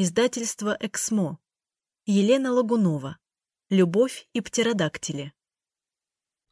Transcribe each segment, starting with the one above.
Издательство «Эксмо». Елена Лагунова. «Любовь и птеродактили».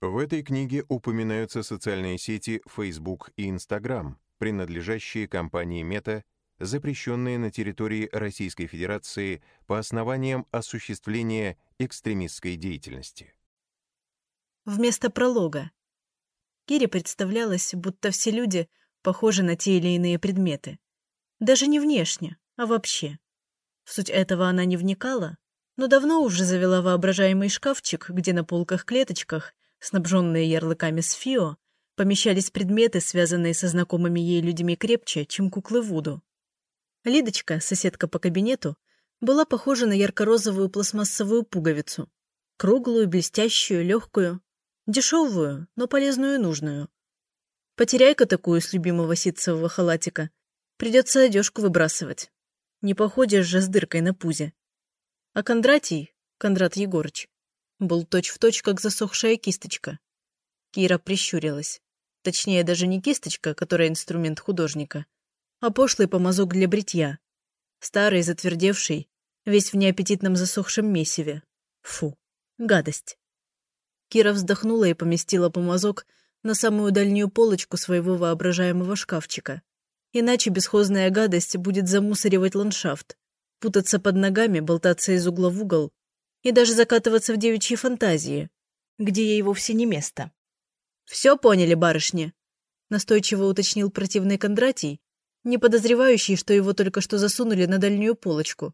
В этой книге упоминаются социальные сети Facebook и Instagram, принадлежащие компании Meta, запрещенные на территории Российской Федерации по основаниям осуществления экстремистской деятельности. Вместо пролога. Кире представлялось, будто все люди похожи на те или иные предметы. Даже не внешне, а вообще. В суть этого она не вникала, но давно уже завела воображаемый шкафчик, где на полках-клеточках, снабженные ярлыками с ФИО, помещались предметы, связанные со знакомыми ей людьми крепче, чем куклы Вуду. Лидочка, соседка по кабинету, была похожа на ярко-розовую пластмассовую пуговицу. Круглую, блестящую, легкую, дешевую, но полезную и нужную. Потеряй-ка такую с любимого ситцевого халатика. Придется одежку выбрасывать. Не походишь же с дыркой на пузе. А Кондратий, Кондрат Егорыч, был точь-в-точь, точь, как засохшая кисточка. Кира прищурилась. Точнее, даже не кисточка, которая инструмент художника, а пошлый помазок для бритья. Старый, затвердевший, весь в неаппетитном засохшем месиве. Фу, гадость. Кира вздохнула и поместила помазок на самую дальнюю полочку своего воображаемого шкафчика. Иначе бесхозная гадость будет замусоривать ландшафт, путаться под ногами, болтаться из угла в угол и даже закатываться в девичьи фантазии, где ей вовсе не место. «Все поняли, барышни?» — настойчиво уточнил противный Кондратий, не подозревающий, что его только что засунули на дальнюю полочку.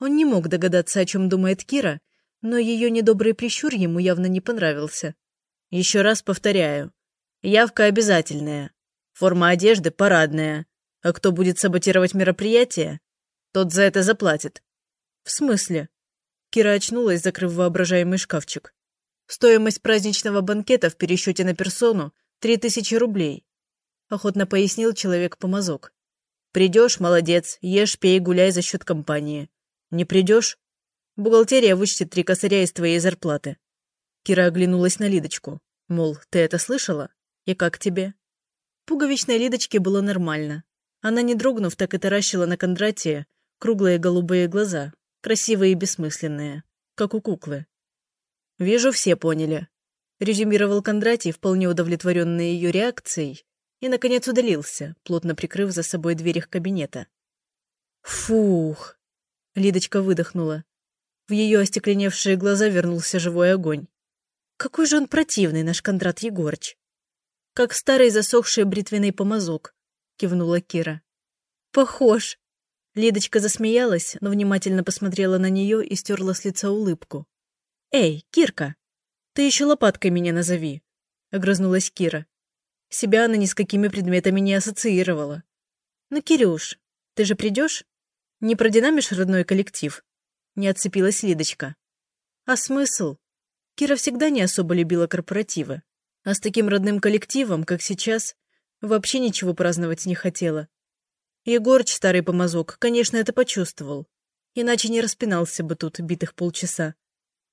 Он не мог догадаться, о чем думает Кира, но ее недобрый прищур ему явно не понравился. «Еще раз повторяю. Явка обязательная. Форма одежды парадная. А кто будет саботировать мероприятие, тот за это заплатит. В смысле? Кира очнулась, закрыв воображаемый шкафчик. Стоимость праздничного банкета в пересчете на персону — три тысячи рублей. Охотно пояснил человек-помазок. Придешь — молодец, ешь, пей, гуляй за счет компании. Не придешь — бухгалтерия вычтет три косаря из твоей зарплаты. Кира оглянулась на Лидочку. Мол, ты это слышала? И как тебе? Пуговичной Лидочке было нормально. Она, не дрогнув, так и таращила на Кондратия круглые голубые глаза, красивые и бессмысленные, как у куклы. «Вижу, все поняли», — резюмировал Кондратий, вполне удовлетворенный ее реакцией, и, наконец, удалился, плотно прикрыв за собой дверь их кабинета. «Фух!» — Лидочка выдохнула. В ее остекленевшие глаза вернулся живой огонь. «Какой же он противный, наш Кондрат Егорыч!» Как старый засохший бритвенный помазок», — кивнула Кира. «Похож». Лидочка засмеялась, но внимательно посмотрела на нее и стерла с лица улыбку. «Эй, Кирка, ты еще лопаткой меня назови», — огрызнулась Кира. Себя она ни с какими предметами не ассоциировала. «Ну, Кирюш, ты же придешь? Не продинамишь родной коллектив?» Не отцепилась Лидочка. «А смысл? Кира всегда не особо любила корпоративы. А с таким родным коллективом, как сейчас, вообще ничего праздновать не хотела. Егорыч, старый помазок, конечно, это почувствовал. Иначе не распинался бы тут битых полчаса.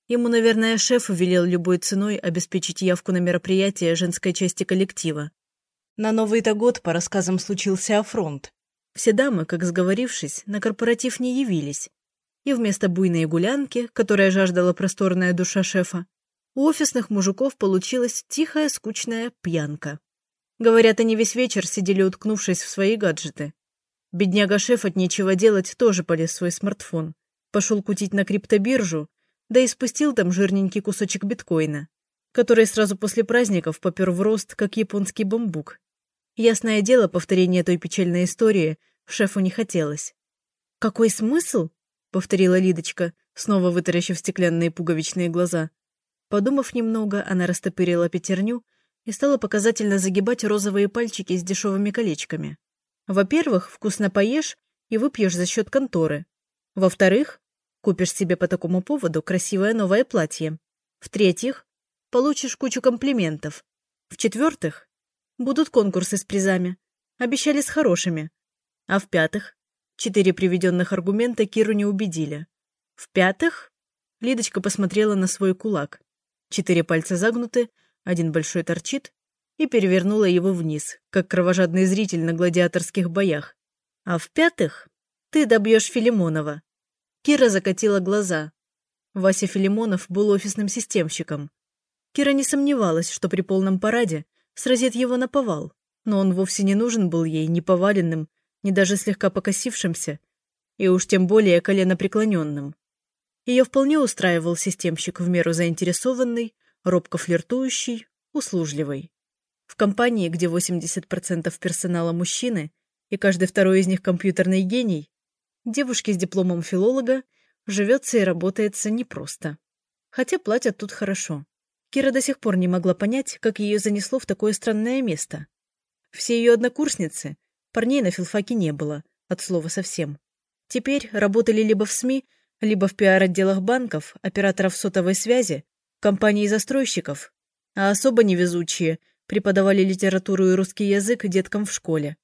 Ему, наверное, шеф велел любой ценой обеспечить явку на мероприятие женской части коллектива. На Новый-то год, по рассказам, случился афронт. Все дамы, как сговорившись, на корпоратив не явились. И вместо буйной гулянки, которая жаждала просторная душа шефа, у офисных мужиков получилась тихая, скучная пьянка. Говорят, они весь вечер сидели, уткнувшись в свои гаджеты. Бедняга-шеф от нечего делать тоже полез в свой смартфон. Пошел кутить на криптобиржу, да и спустил там жирненький кусочек биткоина, который сразу после праздников попер в рост, как японский бамбук. Ясное дело, повторение той печальной истории шефу не хотелось. «Какой смысл?» — повторила Лидочка, снова вытаращив стеклянные пуговичные глаза. Подумав немного, она растопырила пятерню и стала показательно загибать розовые пальчики с дешевыми колечками. Во-первых, вкусно поешь и выпьешь за счет конторы. Во-вторых, купишь себе по такому поводу красивое новое платье. В-третьих, получишь кучу комплиментов. В-четвертых, будут конкурсы с призами. Обещали с хорошими. А в-пятых, четыре приведенных аргумента Киру не убедили. В-пятых, Лидочка посмотрела на свой кулак. Четыре пальца загнуты, один большой торчит, и перевернула его вниз, как кровожадный зритель на гладиаторских боях. А в-пятых, Ты добьешь Филимонова». Кира закатила глаза. Вася Филимонов был офисным системщиком. Кира не сомневалась, что при полном параде сразит его на повал, но он вовсе не нужен был ей ни поваленным, ни даже слегка покосившимся, и уж тем более коленопреклоненным. Ее вполне устраивал системщик в меру заинтересованный, робко флиртующий, услужливый. В компании, где 80% персонала мужчины, и каждый второй из них компьютерный гений, девушке с дипломом филолога живется и работается непросто. Хотя платят тут хорошо. Кира до сих пор не могла понять, как ее занесло в такое странное место. Все ее однокурсницы, парней на филфаке не было, от слова совсем. Теперь работали либо в СМИ, либо в пиар-отделах банков, операторов сотовой связи, компаний застройщиков, а особо невезучие преподавали литературу и русский язык деткам в школе.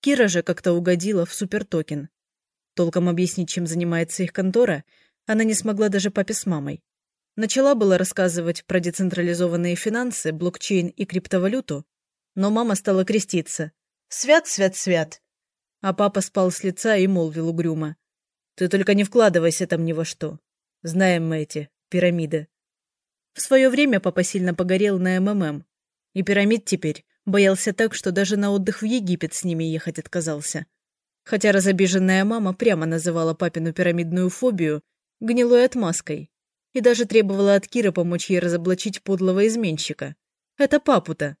Кира же как-то угодила в супертокен. Толком объяснить, чем занимается их контора, она не смогла даже папе с мамой. Начала было рассказывать про децентрализованные финансы, блокчейн и криптовалюту, но мама стала креститься. «Свят, свят, свят!» А папа спал с лица и молвил угрюмо. «Ты только не вкладывайся там ни во что. Знаем мы эти пирамиды». В свое время папа сильно погорел на МММ. И пирамид теперь боялся так, что даже на отдых в Египет с ними ехать отказался. Хотя разобиженная мама прямо называла папину пирамидную фобию гнилой отмазкой и даже требовала от Кира помочь ей разоблачить подлого изменщика. Это папу-то.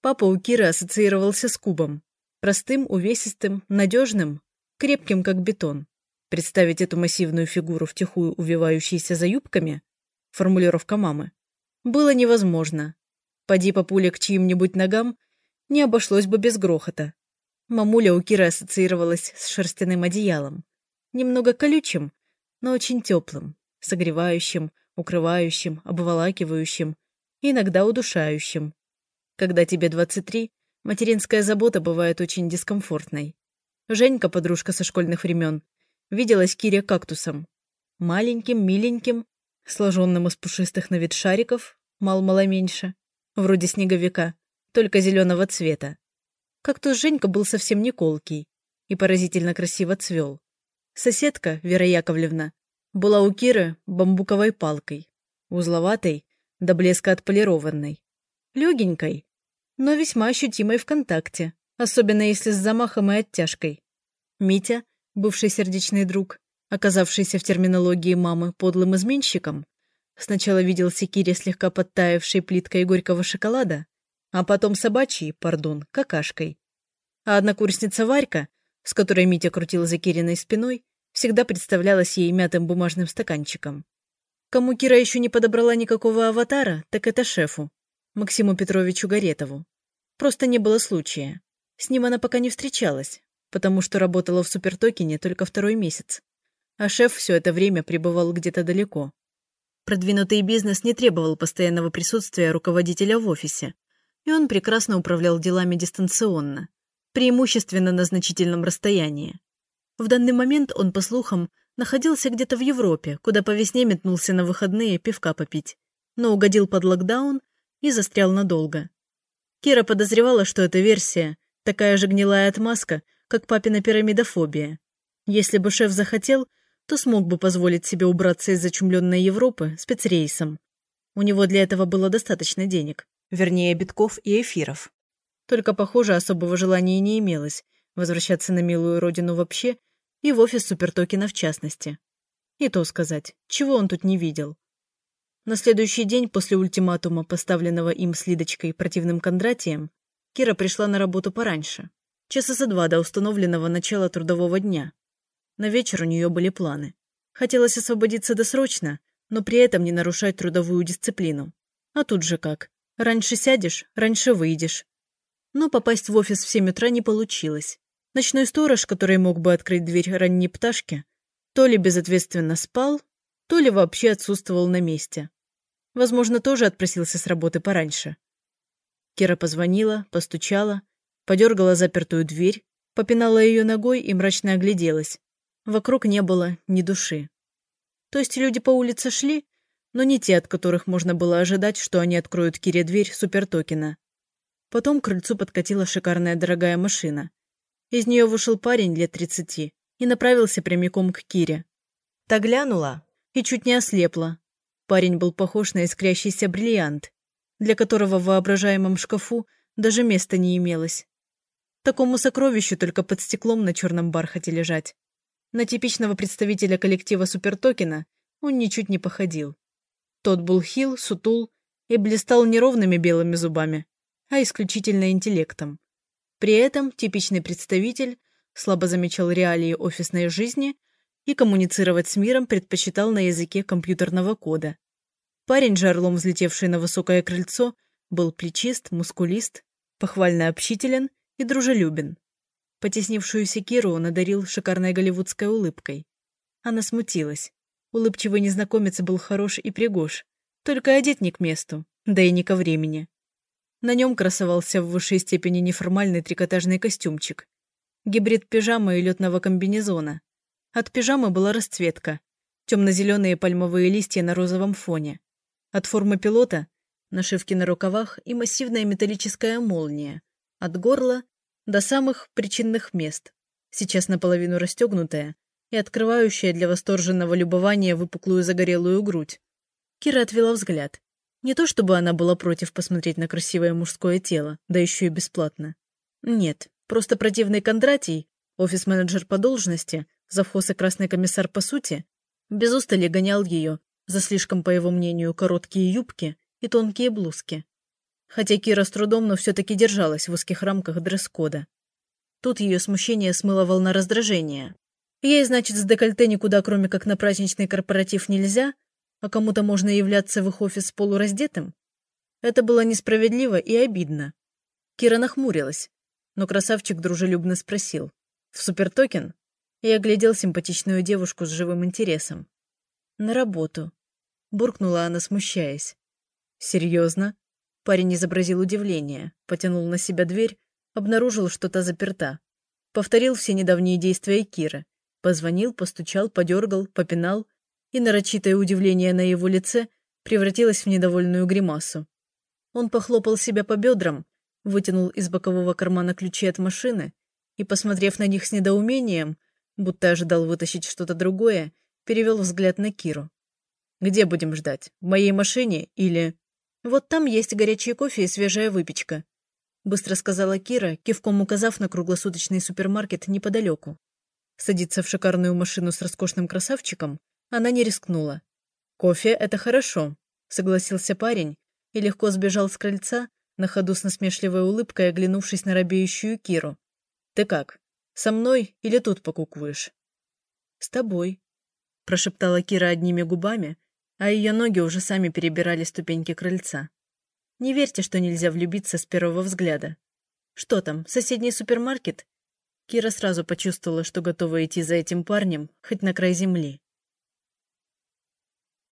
Папа у Кира ассоциировался с кубом. Простым, увесистым, надежным, крепким, как бетон. Представить эту массивную фигуру втихую увивающейся за юбками формулировка мамы, было невозможно. Поди папуля к чьим-нибудь ногам, не обошлось бы без грохота. Мамуля у Киры ассоциировалась с шерстяным одеялом. Немного колючим, но очень теплым, согревающим, укрывающим, обволакивающим, иногда удушающим. Когда тебе 23, материнская забота бывает очень дискомфортной. Женька, подружка со школьных времен, виделась Кире кактусом. Маленьким, миленьким, сложенным из пушистых на вид шариков, мал-мало меньше, вроде снеговика, только зеленого цвета. Кактус Женька был совсем не колкий и поразительно красиво цвел. Соседка, Вера Яковлевна, была у Киры бамбуковой палкой, узловатой, до блеска отполированной, легенькой, но весьма ощутимой в контакте, особенно если с замахом и оттяжкой. Митя, бывший сердечный друг, оказавшийся в терминологии мамы подлым изменщиком, сначала виделся Кире слегка подтаявшей плиткой горького шоколада, а потом собачьей, пардон, какашкой. А однокурсница Варька, с которой Митя крутил за Кириной спиной, всегда представлялась ей мятым бумажным стаканчиком. Кому Кира еще не подобрала никакого аватара, так это шефу, Максиму Петровичу Горетову. Просто не было случая. С ним она пока не встречалась, потому что работала в Супертокене только второй месяц а шеф все это время пребывал где-то далеко. Продвинутый бизнес не требовал постоянного присутствия руководителя в офисе, и он прекрасно управлял делами дистанционно, преимущественно на значительном расстоянии. В данный момент он, по слухам, находился где-то в Европе, куда по весне метнулся на выходные пивка попить, но угодил под локдаун и застрял надолго. Кира подозревала, что эта версия – такая же гнилая отмазка, как папина пирамидофобия. Если бы шеф захотел – то смог бы позволить себе убраться из зачумленной Европы спецрейсом. У него для этого было достаточно денег, вернее, битков и эфиров. Только, похоже, особого желания не имелось возвращаться на милую родину вообще и в офис Супертокена в частности. И то сказать, чего он тут не видел. На следующий день после ультиматума, поставленного им с Лидочкой противным Кондратием, Кира пришла на работу пораньше, часа за два до установленного начала трудового дня. На вечер у нее были планы. Хотелось освободиться досрочно, но при этом не нарушать трудовую дисциплину. А тут же как. Раньше сядешь, раньше выйдешь. Но попасть в офис в 7 утра не получилось. Ночной сторож, который мог бы открыть дверь ранней пташки, то ли безответственно спал, то ли вообще отсутствовал на месте. Возможно, тоже отпросился с работы пораньше. Кира позвонила, постучала, подергала запертую дверь, попинала ее ногой и мрачно огляделась. Вокруг не было ни души. То есть люди по улице шли, но не те, от которых можно было ожидать, что они откроют Кире дверь супертокена. Потом к крыльцу подкатила шикарная дорогая машина. Из нее вышел парень лет тридцати и направился прямиком к Кире. Та глянула и чуть не ослепла. Парень был похож на искрящийся бриллиант, для которого в воображаемом шкафу даже места не имелось. Такому сокровищу только под стеклом на черном бархате лежать. На типичного представителя коллектива Супертокена он ничуть не походил. Тот был хил, сутул и блистал не ровными белыми зубами, а исключительно интеллектом. При этом типичный представитель слабо замечал реалии офисной жизни и коммуницировать с миром предпочитал на языке компьютерного кода. Парень же, орлом взлетевший на высокое крыльцо, был плечист, мускулист, похвально общителен и дружелюбен. Потеснившуюся Киру он одарил шикарной голливудской улыбкой. Она смутилась. Улыбчивый незнакомец был хорош и пригож, только одет не к месту, да и не ко времени. На нем красовался в высшей степени неформальный трикотажный костюмчик. Гибрид пижамы и летного комбинезона. От пижамы была расцветка. Темно-зеленые пальмовые листья на розовом фоне. От формы пилота – нашивки на рукавах и массивная металлическая молния. От горла до самых причинных мест, сейчас наполовину расстегнутая и открывающая для восторженного любования выпуклую загорелую грудь. Кира отвела взгляд. Не то чтобы она была против посмотреть на красивое мужское тело, да еще и бесплатно. Нет, просто противный Кондратий, офис-менеджер по должности, завхоз и красный комиссар по сути, без устали гонял ее за слишком, по его мнению, короткие юбки и тонкие блузки хотя Кира с трудом, но все-таки держалась в узких рамках дресс-кода. Тут ее смущение смыло волна раздражения. Ей, значит, с декольте никуда, кроме как на праздничный корпоратив, нельзя, а кому-то можно являться в их офис полураздетым? Это было несправедливо и обидно. Кира нахмурилась, но красавчик дружелюбно спросил. «В супертокен?» И оглядел симпатичную девушку с живым интересом. «На работу», — буркнула она, смущаясь. «Серьезно?» Парень изобразил удивление, потянул на себя дверь, обнаружил, что та заперта. Повторил все недавние действия Киры. Позвонил, постучал, подергал, попинал, и нарочитое удивление на его лице превратилось в недовольную гримасу. Он похлопал себя по бедрам, вытянул из бокового кармана ключи от машины и, посмотрев на них с недоумением, будто ожидал вытащить что-то другое, перевел взгляд на Киру. «Где будем ждать? В моей машине или...» «Вот там есть горячий кофе и свежая выпечка», — быстро сказала Кира, кивком указав на круглосуточный супермаркет неподалеку. Садиться в шикарную машину с роскошным красавчиком она не рискнула. «Кофе — это хорошо», — согласился парень и легко сбежал с крыльца, на ходу с насмешливой улыбкой оглянувшись на робеющую Киру. «Ты как, со мной или тут покукуешь?» «С тобой», — прошептала Кира одними губами, а ее ноги уже сами перебирали ступеньки крыльца. Не верьте, что нельзя влюбиться с первого взгляда. Что там, соседний супермаркет? Кира сразу почувствовала, что готова идти за этим парнем, хоть на край земли.